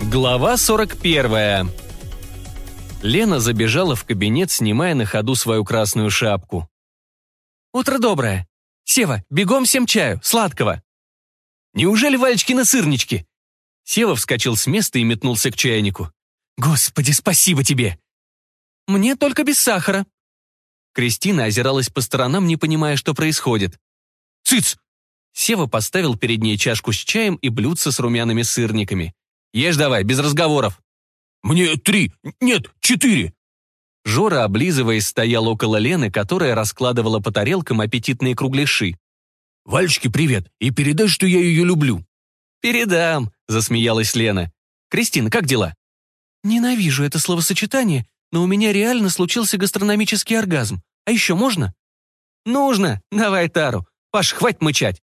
Глава 41. Лена забежала в кабинет, снимая на ходу свою красную шапку. «Утро доброе! Сева, бегом всем чаю, сладкого!» «Неужели Валечкины сырнички?» Сева вскочил с места и метнулся к чайнику. «Господи, спасибо тебе!» «Мне только без сахара». Кристина озиралась по сторонам, не понимая, что происходит. «Цыц!» Сева поставил перед ней чашку с чаем и блюдце с румяными сырниками. «Ешь давай, без разговоров». «Мне три, нет, четыре». Жора, облизываясь, стоял около Лены, которая раскладывала по тарелкам аппетитные кругляши. «Вальчике привет, и передай, что я ее люблю». «Передам», — засмеялась Лена. «Кристина, как дела?» «Ненавижу это словосочетание, но у меня реально случился гастрономический оргазм. А еще можно?» «Нужно. Давай тару. Паш, хватит мычать».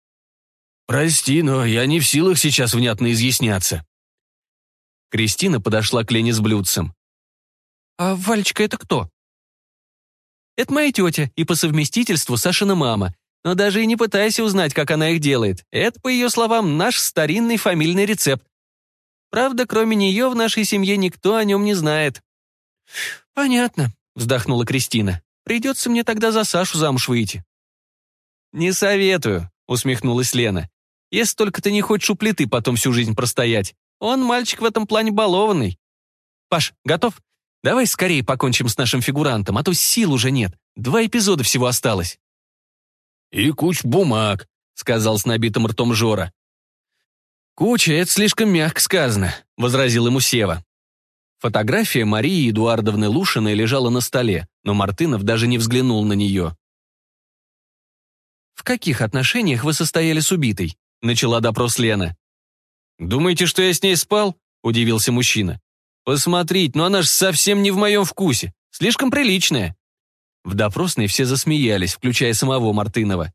«Прости, но я не в силах сейчас внятно изъясняться». Кристина подошла к Лене с блюдцем. «А Валечка это кто?» «Это моя тетя и по совместительству Сашина мама. Но даже и не пытайся узнать, как она их делает. Это, по ее словам, наш старинный фамильный рецепт. Правда, кроме нее в нашей семье никто о нем не знает». «Понятно», — вздохнула Кристина. «Придется мне тогда за Сашу замуж выйти». «Не советую», — усмехнулась Лена. «Если только ты не хочешь у плиты потом всю жизнь простоять. Он мальчик в этом плане балованный. Паш, готов? Давай скорее покончим с нашим фигурантом, а то сил уже нет. Два эпизода всего осталось». «И куч бумаг», — сказал с набитым ртом Жора. «Куча — это слишком мягко сказано», — возразил ему Сева. Фотография Марии Эдуардовны Лушиной лежала на столе, но Мартынов даже не взглянул на нее. «В каких отношениях вы состояли с убитой?» — начала допрос Лена. «Думаете, что я с ней спал?» — удивился мужчина. «Посмотрите, но она же совсем не в моем вкусе. Слишком приличная». В допросной все засмеялись, включая самого Мартынова.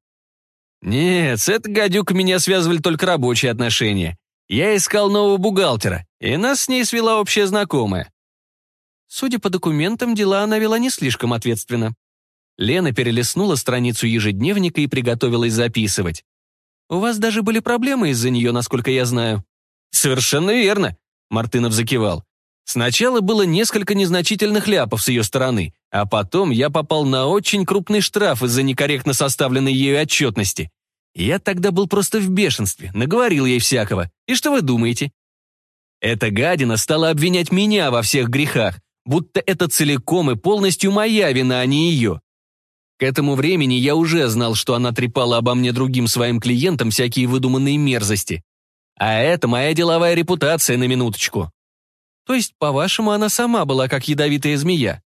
«Нет, с этой гадюкой меня связывали только рабочие отношения. Я искал нового бухгалтера, и нас с ней свела общая знакомая». Судя по документам, дела она вела не слишком ответственно. Лена перелистнула страницу ежедневника и приготовилась записывать. «У вас даже были проблемы из-за нее, насколько я знаю». «Совершенно верно», — Мартынов закивал. «Сначала было несколько незначительных ляпов с ее стороны, а потом я попал на очень крупный штраф из-за некорректно составленной ею отчетности. Я тогда был просто в бешенстве, наговорил ей всякого. И что вы думаете? Эта гадина стала обвинять меня во всех грехах, будто это целиком и полностью моя вина, а не ее. К этому времени я уже знал, что она трепала обо мне другим своим клиентам всякие выдуманные мерзости. А это моя деловая репутация на минуточку. То есть, по-вашему, она сама была как ядовитая змея?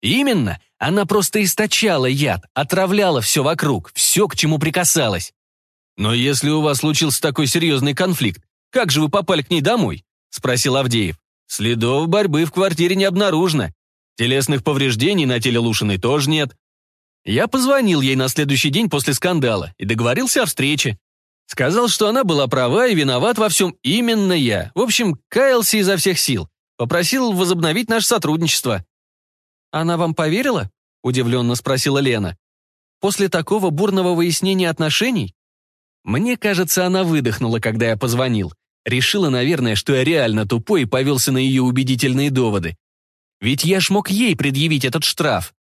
Именно, она просто источала яд, отравляла все вокруг, все, к чему прикасалась. Но если у вас случился такой серьезный конфликт, как же вы попали к ней домой? Спросил Авдеев. Следов борьбы в квартире не обнаружено. Телесных повреждений на теле Лушиной тоже нет. Я позвонил ей на следующий день после скандала и договорился о встрече. Сказал, что она была права и виноват во всем именно я. В общем, каялся изо всех сил. Попросил возобновить наше сотрудничество. «Она вам поверила?» – удивленно спросила Лена. «После такого бурного выяснения отношений?» Мне кажется, она выдохнула, когда я позвонил. Решила, наверное, что я реально тупой и повелся на ее убедительные доводы. Ведь я ж мог ей предъявить этот штраф.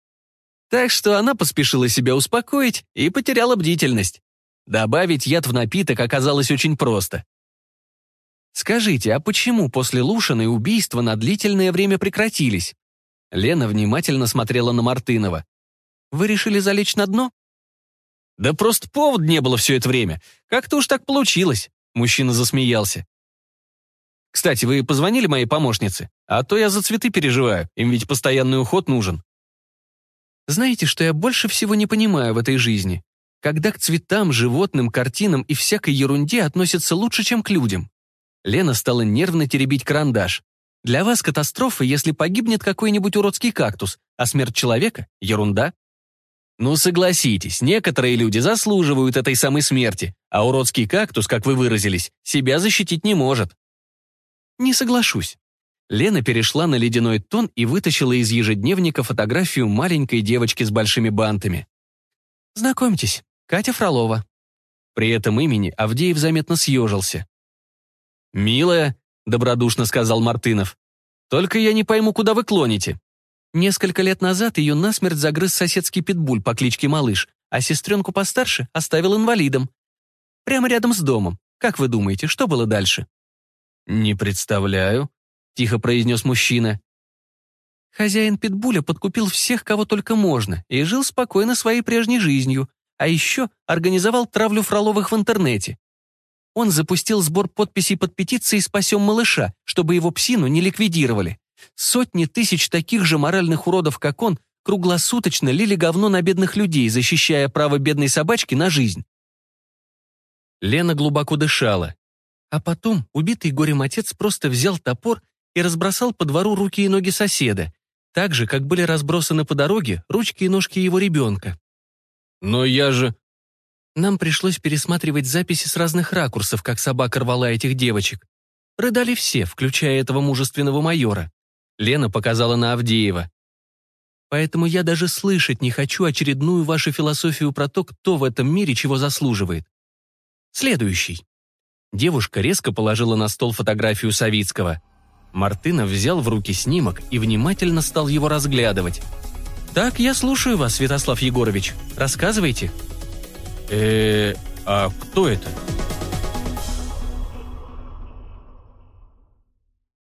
Так что она поспешила себя успокоить и потеряла бдительность. Добавить яд в напиток оказалось очень просто. Скажите, а почему после Лушиной убийства на длительное время прекратились? Лена внимательно смотрела на Мартынова. Вы решили залечь на дно? Да просто повод не было все это время. Как-то уж так получилось. Мужчина засмеялся. Кстати, вы позвонили моей помощнице? А то я за цветы переживаю, им ведь постоянный уход нужен. Знаете, что я больше всего не понимаю в этой жизни? Когда к цветам, животным, картинам и всякой ерунде относятся лучше, чем к людям. Лена стала нервно теребить карандаш. Для вас катастрофа, если погибнет какой-нибудь уродский кактус, а смерть человека — ерунда. Ну, согласитесь, некоторые люди заслуживают этой самой смерти, а уродский кактус, как вы выразились, себя защитить не может. Не соглашусь. Лена перешла на ледяной тон и вытащила из ежедневника фотографию маленькой девочки с большими бантами. «Знакомьтесь, Катя Фролова». При этом имени Авдеев заметно съежился. «Милая, — добродушно сказал Мартынов. «Только я не пойму, куда вы клоните». Несколько лет назад ее насмерть загрыз соседский питбуль по кличке Малыш, а сестренку постарше оставил инвалидом. Прямо рядом с домом. Как вы думаете, что было дальше? «Не представляю», — тихо произнес мужчина. Хозяин питбуля подкупил всех, кого только можно, и жил спокойно своей прежней жизнью, а еще организовал травлю Фроловых в интернете. Он запустил сбор подписей под петицией «Спасем малыша», чтобы его псину не ликвидировали. Сотни тысяч таких же моральных уродов, как он, круглосуточно лили говно на бедных людей, защищая право бедной собачки на жизнь. Лена глубоко дышала. А потом убитый горем отец просто взял топор и разбросал по двору руки и ноги соседа, так же, как были разбросаны по дороге ручки и ножки его ребенка. «Но я же...» Нам пришлось пересматривать записи с разных ракурсов, как собака рвала этих девочек. Рыдали все, включая этого мужественного майора. Лена показала на Авдеева. Поэтому я даже слышать не хочу очередную вашу философию про то, кто в этом мире чего заслуживает. Следующий. Девушка резко положила на стол фотографию Савицкого. Мартынов взял в руки снимок и внимательно стал его разглядывать. «Так, я слушаю вас, Святослав Егорович. Рассказывайте». э а кто это?»